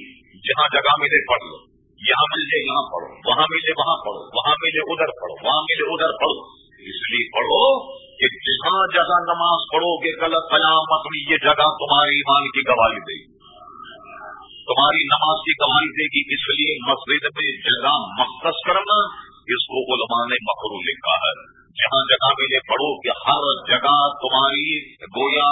جہاں جگہ ملے پڑھ لو۔ یہاں ملے، یہاں پڑھو۔ وہاں ملے، وہاں پڑھو۔ وہاں ملے، ادھر پڑھو۔ وہاں ملے، ادھر پڑھو۔ اس لیے پڑھو کہ جہاں جگہ نماز پڑھو گے غلط مت ہوئی یہ جگہ تمہارے ایمان کی گواہی دے گی۔ تمہاری نماز کی گواہی دے گی، اس لیے مسجد میں جگہ مختص کرنا، اس کو علماء نے مکرو لکھا ہے۔ جہاں جگہ ملے پڑھو کہ ہر جگہ تمہاری گویا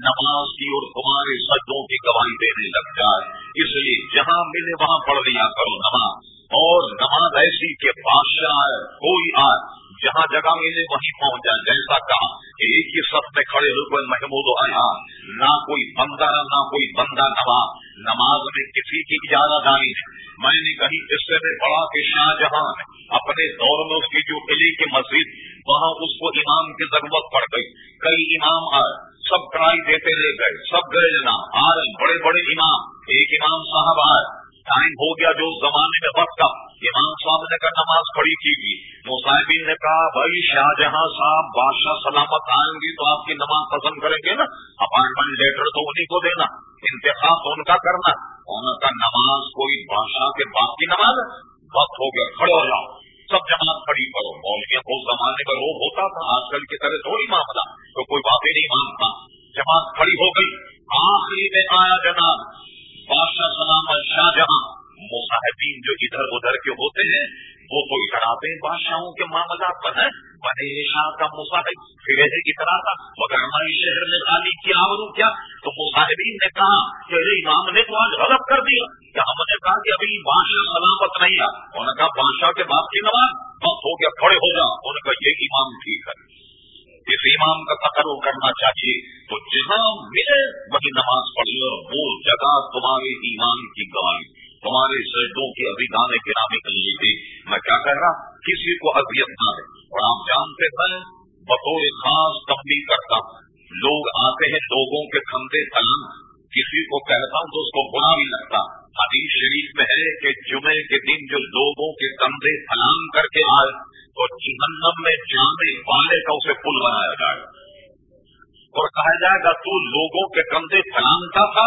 نماز کی اور تمہارے سجدوں کی گواہی دینے لگ جائے۔ اس لیے جہاں ملے وہاں پڑھ لیا کرو نماز، اور نماز ایسی کہ بادشاہ کوئی آئے جہاں جگہ ملے وہیں پہنچ جائے جیسا کہا کہ ایک ہی سب میں کھڑے ہوئے محمود آیا نہ کوئی بندہ، نہ کوئی بندہ نماز نماز میں کسی کی اجازت داری ہے میں نے کہیں قصے میں پڑھا کہ شاہ جہاں اپنے دور میں اس کی جو قلعے کی مسجد، وہاں اس کو امام کی ضرورت پڑ گئی۔ کئی امام آئے، سب کڑائی دیتے رہ گئے، سب گئے جنا آج بڑے بڑے امام۔ ایک امام صاحب آئے ٹائم ہو گیا جو زمانے میں وقت کا امام صاحب نے کہا نماز پڑھی تھی گی مصاحبین نے کہا، بھائی، شاہ جہاں صاحب بادشاہ سلامت آئیں گی تو آپ کی نماز پسند کریں گے نا۔ اپائنٹمنٹ لیٹر تو انہیں کو دینا۔ انتخاب تو ان کا کرنا۔ ان کا نماز کوئی بادشاہ کے باپ کی نماز وقت ہو گیا، کھڑے ہو جاؤ۔ سب جماعت کھڑی کرو۔ مولویاں کو زمانے میں روب ہوتا تھا، آج کل کی طرح تھوڑی معاملہ۔ تو کوئی باتیں نہیں مانتا۔ جماعت کھڑی ہو گئی۔ آخری میں آیا جناب۔ بادشاہ سلام شاہ جہاں. مصاحبین جو ادھر ادھر کے ہوتے ہیں، وہ تو اتراتے بادشاہوں کے معاملات پر ہیں؟ بنے شاہ کا مصاحب. پھر اترا تھا، مگر ہمارے شہر میں خالی کیا اور کیا، تو مصاحبین نے کہا کہ ارے امام نے تو آج غلط کر دیا، کہ ہم نے کہا کہ ابھی بادشاہ سلامت نہیں ہے۔ انہوں نے کہا، بادشاہ کے باپ کی نماز بس ہو گیا، کھڑے ہو جا۔ انہوں نے کہا، یہ امام امام کا تقرر کرنا چاہیے، تو جہاں ملے وہی نماز پڑھ لو وہ جگہ تمہارے ایمان کی گواہی، تمہارے سجدوں کی ابھی گانے کے نام نکلنی تھی میں کیا کہہ رہا کسی کو ابیت نہ ہے اور آپ جانتے ہیں بطور خاص تبدیل کرتا ہوں۔ لوگ آتے ہیں لوگوں کے کندھے پلنگ کسی کو کہتا ہوں تو اس کو برا بھی لگتا۔ حدیث شریف میں ہے کہ جمعے کے دن جو لوگوں کے کندھے پلانگ کر کے آئے اور جہنم میں جانے والے کا اسے پل بنایا جائے گا۔ اور کہا جائے گا، تو لوگوں کے کندھے پھلانگتا تھا،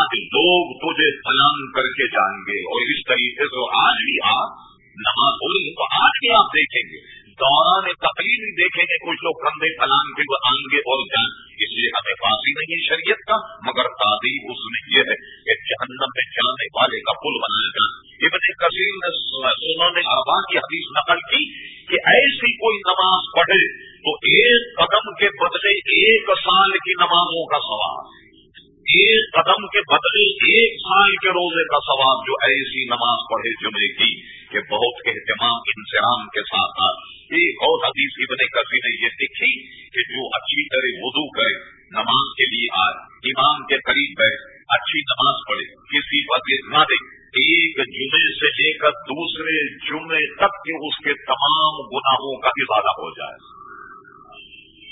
آج لوگ تجھے سلام کر کے جائیں گے۔ اور اس طریقے سے آج بھی آپ نماز ہو رہی تو آج بھی آپ دیکھیں گے۔ دوران تقریر دیکھیں گے کچھ لوگ کندھے پلان کے وہ آئیں گے اور جائیں۔ اس لیے ہمیں پاس نہیں ہے شریعت کا، مگر تعلیم اس میں یہ ہے کہ جہنم میں جانے والے کا پل بنایا جائے۔ ابن کثیر نے سنوں نے آباد کی حدیث نقل کی کہ ایسی کوئی نماز پڑھے تو ایک قدم کے بدلے ایک سال کی نمازوں کا سوال ایک قدم کے بدلے ایک سال کے روزے کا ثواب جو ایسی نماز پڑھے جمعے کی کہ بہت اہتمام انسرام کے ساتھ ایک اور حدیث ابن کبھی نے یہ لکھی کہ جو اچھی طرح وضو کرے، نماز کے لیے آئے امام کے قریب بیٹھ، اچھی نماز پڑھے، کسی وقت نہ دے۔ ایک جمعے سے لے کر دوسرے جمعے تک کے اس کے تمام گناہوں کا ارادہ ہو جائے۔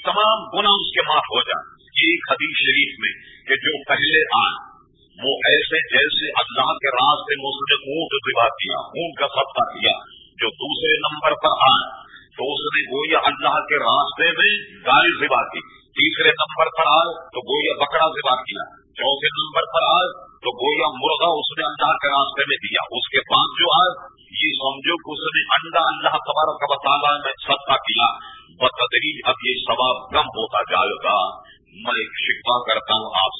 تمام گناہ اس کے معاف ہو جائے۔ ایک حدیث شریف میں کہ جو پہلے آئے، وہ ایسے جیسے اللہ کے راستے میں اس نے اونٹ دبا کیا اونٹ کا سبقہ کیا، جو دوسرے نمبر پر آئے، تو اس نے گویا اللہ کے راستے میں گائے ذبا کی۔ تیسرے نمبر پر آئے، تو گویا بکرا ذبا کیا۔ چوتھے نمبر پر آئے، تو گویا مرغا اس نے اللہ کے راستے میں دیا۔ اس کے بعد جو آئے، یہ سمجھو کہ اس نے انڈا اللہ تبارک کا بتانا میں صدقہ کیا۔ بتدریج اب یہ ثواب کم ہوتا جائے گا۔ میں ایک شکوا کرتا ہوں آپ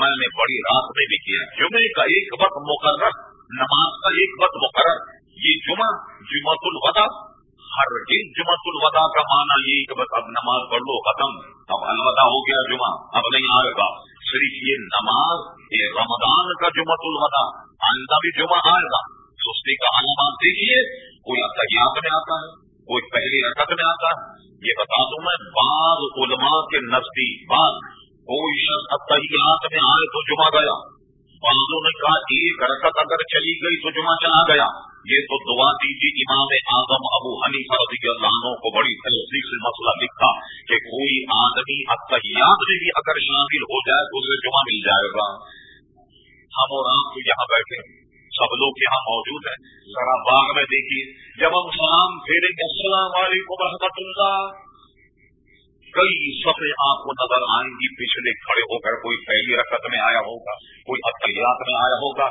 میں نے بڑی رات میں بھی کیا۔ جمعے کا ایک وقت مقرر، نماز کا ایک وقت مقرر۔ یہ جمعہ جمعت الوداع۔ ہر دن جمعت الوداع کا مانا یہ کہ بس اب نماز پڑھ لو، ختم۔ اب الوداع ہو گیا جمعہ، اب نہیں آئے گا صرف یہ نماز، یہ رمضان کا جمعت الوداع۔ آئندہ بھی جمعہ آئے گا۔ سستی کا نماز دیکھیے، کوئی اتحیات میں آتا ہے، کوئی پہلی رکت میں آتا ہے۔ یہ بتا دوں میں، بعض علماء کے نزدیک، بعض، کوئی شخص اتحیات میں آئے تو جمعہ گیا۔ بعضوں نے کہا، ایک رکت اگر چلی گئی تو جمعہ چلا گیا۔ یہ تو دعا دیجیے، امام اعظم ابو ہنی رضی اللہ عنہ کو بڑی تحصیل سے مسئلہ لکھا کہ کوئی آدمی اتحیات میں بھی اگر شامل ہو جائے تو اسے جمعہ مل جائے گا۔ ہم اور آپ تو یہاں بیٹھے۔ سب لوگ یہاں موجود ہیں۔ ذرا باغ میں دیکھیے۔ جب ہم سلام پھیریں گے، السلام علیکم رحمت اللہ۔ کئی سفے آپ کو نظر آئیں گی۔ پچھلے کھڑے ہو کر کوئی پہلی رقط میں آیا ہوگا، کوئی اقلیات میں آیا ہوگا۔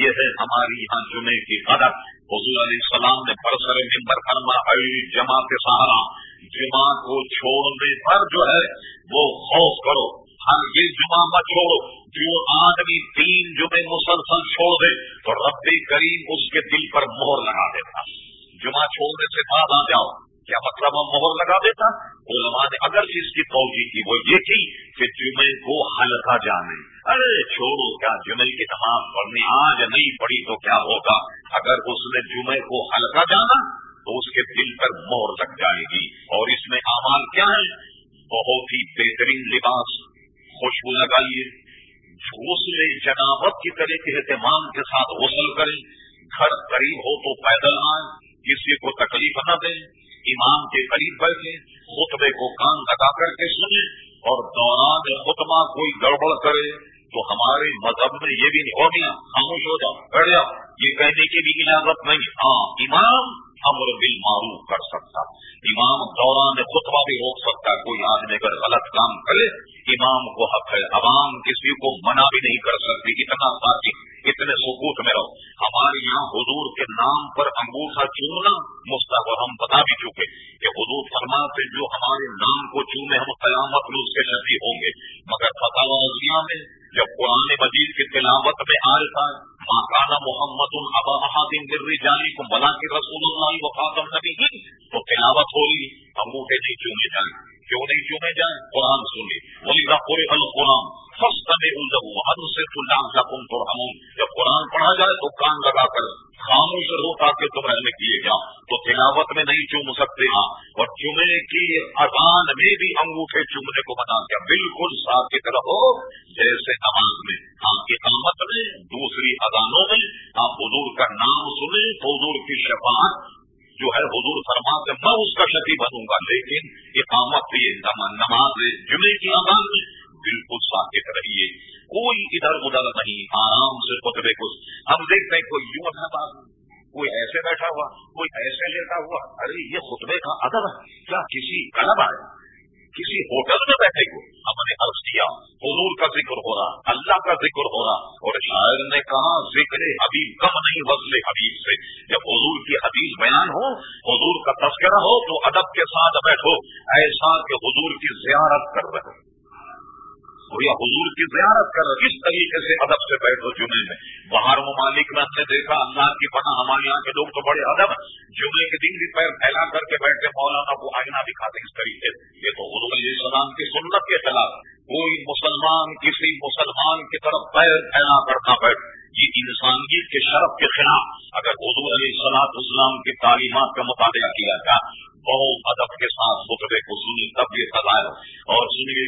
یہ ہے ہماری یہاں جمعے کی قدر حضور علیہ السلام نے برسر ممبر فرما جمع کے سہارا جمع کو چھوڑنے پر جو ہے وہ خوف کرو۔ ہر یہ جمعہ مت چھوڑو، جو آدمی تین جمعے مسلسل چھوڑ دے تو رب کریم اس کے دل پر مہر لگا دیتا۔ جمعہ چھوڑنے سے بعد آ جاؤ۔ کیا مطلب ہم مہر لگا دیتا؟ علماء نے اگر اس کی توجہ کی وہ یہ تھی کہ جمعے کو ہلکا جانے۔ ارے چھوڑو، کیا جمعے کی نماز پڑھنی آج نہیں پڑی تو کیا ہوگا؟ اگر اس نے جمعے کو ہلکا جانا تو اس کے دل پر مہر لگ جائے گی۔ اور اس میں اعمال کیا ہے بہت ہی بہترین لباس خوشبو لگائیے غسل جنابت کی طرح کے اہتمام کے ساتھ غسل کریں۔ گھر قریب ہو تو پیدل آئیں، کسی کو تکلیف نہ دیں۔ امام کے قریب بیٹھے خطبے کو کان لگا کر کے سنیں۔ اور دوران خطبہ کوئی گڑبڑ کرے تو ہمارے مذہب میں یہ بھی نہیں، ہو گیا، خاموش ہو جاؤ، بیٹھ جاؤ۔ یہ کہنے کی بھی اجازت نہیں۔ ہاں امام امر بل معروف کر سکتا۔ امام دوران خطبہ بھی روک سکتا، کوئی آدمی اگر غلط کام کرے، امام کو حق ہے۔ عوام کسی کو منع بھی نہیں کر سکتی، اتنا ساتھی اتنے سکوت میں رہو۔ ہمارے یہاں حضور کے نام پر انگوٹھا چومنا مستقبل ہم بتا بھی چکے کہ حضور فرما سے جو ہمارے نام کو چومے، ہم قیامت میں اس کے شدید ہوں گے۔ مگر فتح میں، جب قرآن مجید کی تلاوت میں آ رہا ہے ماکانہ محمد البا محادین گر جانی کو بلا کے رسول اللہ وخاتم نبی تو تلاوت ہو رہی انگوٹھے نہیں چومے جائیں، کیوں نہیں چومے جائیں؟ قرآن سنی وہی قرآن میں سے جب قرآن پڑھا جائے تو کان لگا کر خاموش رہو تاکہ تم رہنے کیے جا تو تلاوت میں نہیں چوم سکتے ہاں اور چومنے کی اذان میں بھی انگوٹھے چومنے کو بنا دیا بالکل ساکت رہو جیسے نماز میں. ہاں اقامت میں، دوسری اذانوں میں. آپ حضور کا نام سنیں حضور کی شفاعت جو ہے حضور فرما سے میں اس کا شکی بنوں گا. لیکن اقامت بھی نماز جمعے کی اذان میں بالکل ساکت رہیے، کوئی ادھر ادھر نہیں، آرام سے خطبے کو، ہم دیکھتے ہیں کوئی یوں اپنا بات کوئی ایسے بیٹھا ہوا، کوئی ایسے لیتا ہوا، ارے یہ خطبے کا ادب ہے، کیا کسی کلب آیا کسی ہوٹل میں بیٹھے کو ہم نے عرض کیا حضور کا ذکر ہو رہا، اللہ کا ذکر ہو رہا، اور شاعر نے کہا، ذکر حبیب کم نہیں وزل حبیب سے۔ جب حضور کی حدیث بیان ہو، حضور کا تذکرہ ہو، تو ادب کے ساتھ بیٹھو، ایسا کہ حضور کی زیارت کر رہے۔ یا حضور کی زیارت کر کس طریقے سے ادب سے بیٹھو جمعے میں۔ باہر ممالک میں ہم نے دیکھا اللہ کی پناہ، ہمارے یہاں کے لوگ تو بڑے ادب جمعے کے دن بھی پیر پھیلا کر کے بیٹھے مولانا کو آئینہ دکھاتے اس طریقے سے۔ یہ تو حضور علیہ السلام کی سنت کے خلاف کوئی مسلمان کسی مسلمان کی طرف پیر پھیلا کر نہ بیٹھ یہ انسانیت کے شرف کے خلاف اگر حضور علیہ السلام اسلام کی تعلیمات کا مطالعہ کیا جائے، بہت ادب کے ساتھ خطبے کو سنی تب یہ سزائے اور سنیے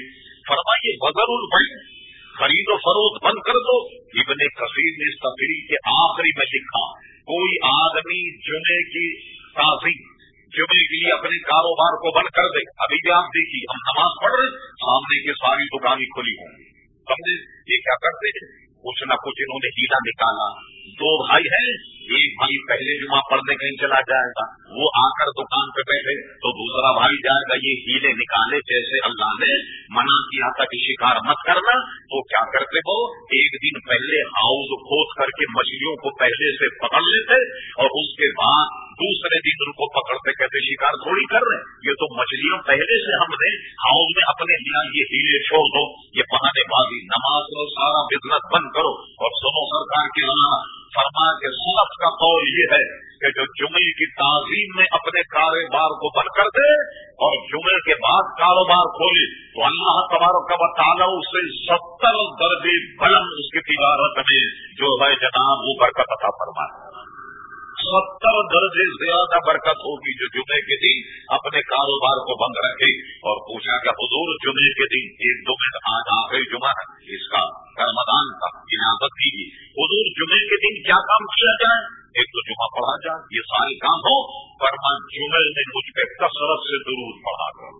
فرمائیے بدر البئی خرید و فروخت بند کر دو۔ ابن کثیر نے تفریح کے آخری میں لکھا، کوئی آدمی جمعے کی تعظیم جمعے کے لیے اپنے کاروبار کو بند کر دے۔ ابھی بھی آپ دیکھیے، ہم نماز پڑھ رہے سامنے کی ساری دکانیں کھلی ہوں۔ گی سمجھے یہ کیا کرتے کچھ نہ کچھ انہوں نے ہیلا نکالا۔ دو بھائی ہیں ایک بھائی پہلے جمعہ پڑھنے کہیں چلا جائے گا، وہ آ کر دکان پہ بیٹھے تو دوسرا بھائی جائے گا، یہ ہیلے نکالے جیسے اللہ نے منع کیا تھا کہ شکار مت کرنا۔ تو کیا کرتے ہو؟ ایک دن پہلے ہاؤس کھود کر کے مچھلیوں کو پہلے سے پکڑ لیتے اور اس کے بعد دوسرے دن ان کو پکڑتے کہتے شکار تھوڑی کر رہے یہ تو مچھلیاں پہلے سے ہم نے ہاؤس میں اپنے لیا یہ ہیلے چھوڑ دو۔ یہ بہانے بازی، نماز کرو سارا بزنس بند کرو۔ اور سنو سرکار کے فرما کے سلف کا قول یہ ہے کہ جو جمعے کی تعظیم میں اپنے کاروبار کو بند کر دے اور جمعے کے بعد کاروبار کھولے، تو اللہ تبارک کا بتانا اسے ستر درجے بلند اس کی تجارت میں جو ہے جناب وہ برکت عطا فرمائے۔ ستر درجے زیادہ برکت ہوگی جو جمعے کے دن اپنے کاروبار کو بند رکھے اور پوچھا کہ حضور جمعے کے دن ایک دو منٹ آج آخری جمعہ اس کا رمضان کا اجازت دیجیے۔ حضور جمعے کے دن کیا کام کیا جائے؟ ایک تو جمعہ پڑھا جائے، یہ سارے کام ہو پر میں جمعے میں مجھ پہ کثرت سے ضرور پڑھا کر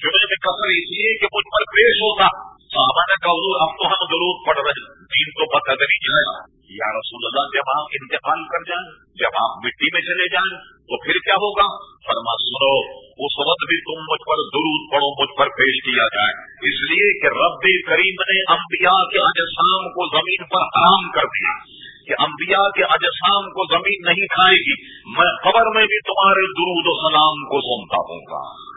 جمعے میں کثر اس لیے کہ مجھ پر پیش ہوتا صحابہ نے کہا حضور اب تو ہم ضرور پڑھ رہے دین کو بدری جائے یا رسول اللہ، جب آپ انتقال کر جائیں، جب آپ مٹی میں چلے جائیں، تو پھر کیا ہوگا؟ فرما، سنو، اس وقت بھی تم مجھ پر درود پڑو مجھ پر پیش کیا جائے۔ اس لیے کہ رب کریم نے انبیاء کے اجسام کو زمین پر حرام کر دیا۔ کہ انبیاء کے اجسام کو زمین نہیں کھائے گی۔ میں خبر میں بھی تمہارے درود و سلام کو سنتا ہوں گا۔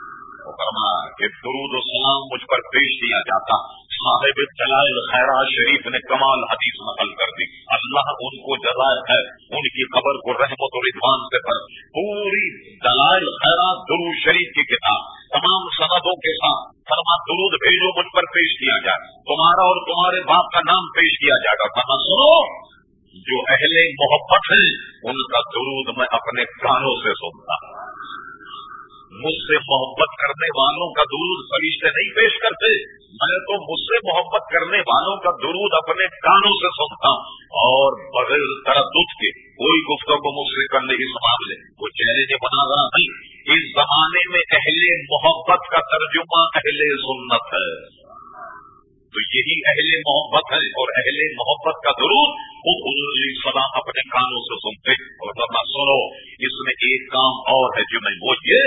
فرما، کہ درود و سلام مجھ پر پیش کیا جاتا۔ صاحب دلائل خیرات شریف نے کمال حدیث نقل کر دی۔ اللہ ان کو جزائر ہے ان کی خبر کو رحمت و رضوان سے پر پوری دلائل خیرات درو شریف کی کتاب تمام سندوں کے ساتھ فرما درود بھیجو، مجھ پر پیش کیا جائے۔ تمہارا اور تمہارے باپ کا نام پیش کیا جائے گا۔ فرما سنو، جو اہل محبت ہیں، ان کا درود میں اپنے کانوں سے سنتا۔ ہوں مجھ سے محبت کرنے والوں کا درود فرشتے نہیں پیش کرتے، میں تو مجھ سے محبت کرنے والوں کا درود اپنے کانوں سے سنتا ہوں۔ اور بغیر تردد کے کوئی گفتگو مجھ سے کرنے کی معاملے کوئی چیلنج بنا رہا نہیں، اس زمانے میں اہل محبت کا ترجمہ اہل سنت ہے۔ تو یہی اہل محبت ہے اور اہل محبت کا درود وہ علیہ السلام اپنے کانوں سے سنتے اور ورنہ سنو اس میں ایک کام اور ہے جو میں وہ یہ،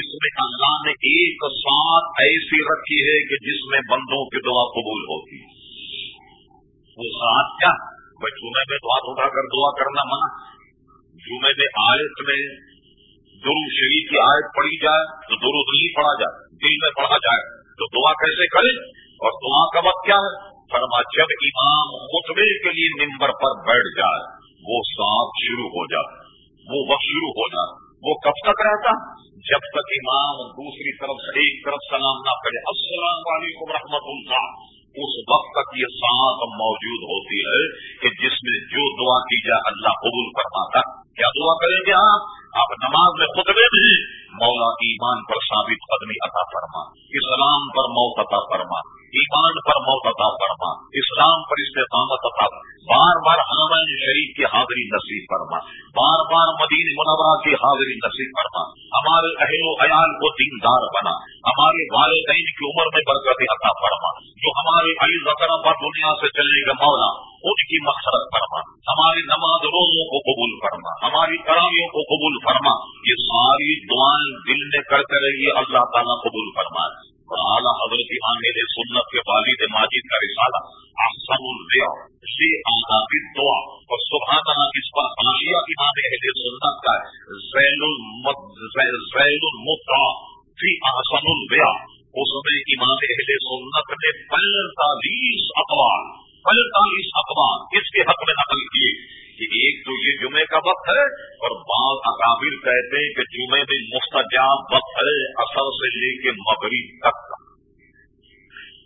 اس میں اللہ نے ایک ساتھ ایسی رکھی ہے کہ جس میں بندوں کی دعا قبول ہوتی۔ وہ ساتھ کیا؟ بھائی جمعے میں دعا اٹھا کر دعا کرنا منع۔ جمعے میں آیت میں درو شریف کی آیت پڑھی جائے تو درود نہیں پڑھا جائے، دل میں پڑھا جائے۔ تو دعا کیسے کرے اور دعا کا وقت کیا ہے؟ فرما، جب امام خطبے کے لیے ممبر پر بیٹھ جائے، وہ سانپ شروع ہو جائے وہ وقت شروع ہو جائے وہ کب تک رہتا؟ جب تک امام دوسری طرف سے ایک طرف سلام نہ کرے۔ السلام علیکم رحمت اللہ۔ اس وقت تک یہ سانپ موجود ہوتی ہے کہ جس میں جو دعا کی جائے اللہ قبول فرماتا۔ کیا دعا کریں گے آپ؟ آپ نماز میں خطبے میں مولا ایمان پر ثابت قدمی عطا فرما۔ اسلام پر موت عطا فرما۔ ایمان پر موت عطا فرما، اسلام پر استقامت عطا بار بار حرمین شریف کی حاضری نصیب فرما۔ بار بار مدین منورہ کی حاضری نصیب فرما۔ ہمارے اہل و عیال کو دیندار بنا۔ ہمارے والدین کی عمر میں برکت عطا فرما۔ جو ہمارے علی زکر پر دنیا سے چلنے کا مولا، ان کی مقصد فرما۔ ہماری نماز روزوں کو قبول فرما۔ ہماری تراویوں کو قبول فرما۔ یہ ساری دعائیں دل میں کرتے رہیے اللہ تعالیٰ قبول فرما اعلیٰ حضرت امام سنت کے والد ماجد کا رسالہ، احسن الریا یہ آدابی دعا اور سبحان سبحانہ اس پر آشیا امام اہل سنت کا زین زین المتا فی احسن الریا اس میں امام اہل سنت نے پینتالیس اخبار پینتالیس اخبار اس کے حق میں نقل کیے۔ یہ جمعے کا وقت ہے اور بعض اکابر کہتے ہیں کہ جمعے میں مستجاب وقت ہے اثر سے لے کے مغرب تک کا۔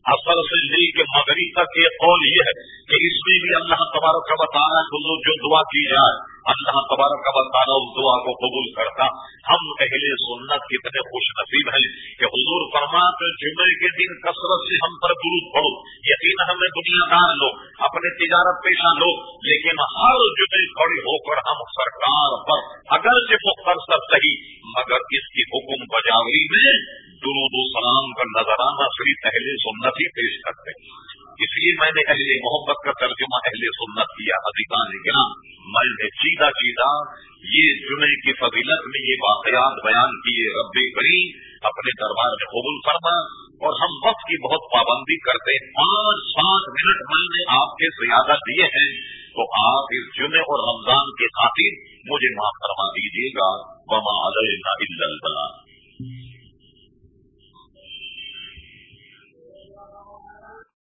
اثر سے لے کے مغرب تک یہ قول یہ ہے کہ اس میں بھی اللہ تبارک کا بتانا جو دعا کی جائے۔ اللہ تبارک کا بتانا اس دعا کو قبول کرتا۔ ہم اہل سنت کتنے خوش نصیب ہیں کہ حضور فرماتے جمعے کے دن کثرت سے ہم پر درود پڑو یقین ہمیں دنیا دار لوگ، اپنے تجارت پیشہ لوگ، لیکن ہر جمعے کھڑی ہو کر ہم سرکار پر اگر سے مختر سب صحیح، مگر اس کی حکم بجاوری میں درود و سلام کا نظرانہ صرف اہل سنت ہی پیش کرتے۔ اس لیے میں نے اہل محبت کا ترجمہ اہل سنت کیا ادھیکان گرام میں نے سیدھا سیدھا یہ جمعے کی فضیلت میں یہ واقعات بیان کیے، رب کریم اپنے دربار میں قبول فرما اور ہم وقت کی بہت پابندی کرتے پانچ سات منٹ میں نے آپ کے زیادہ دیے ہیں تو آپ اس جمعے اور رمضان کے خاطر مجھے معاف کروا دیجیے گا۔ بما علیہ